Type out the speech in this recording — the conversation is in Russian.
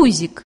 тузик